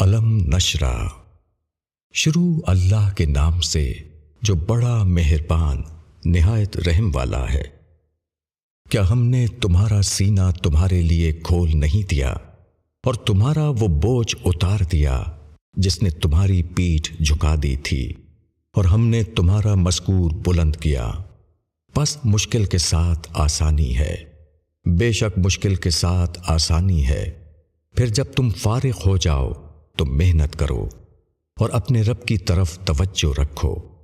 علم نشرا۔ شروع اللہ کے نام سے جو بڑا مہربان، نہایت رحم والا ہے۔ کیا ہم نے تمہارا سینہ تمہارے لیے کھول نہیں دیا اور تمہارا وہ بوجھ اتار دیا جس نے تمہاری پیٹھ جھکا دی تھی اور ہم نے تمہارا مذکور بلند کیا؟ بس مشکل کے ساتھ آسانی ہے۔ بے شک مشکل کے ساتھ آسانی ہے۔ پھر جب تم فارغ ہو جاؤ تو محنت کرو اور اپنے رب کی طرف توجہ رکھو۔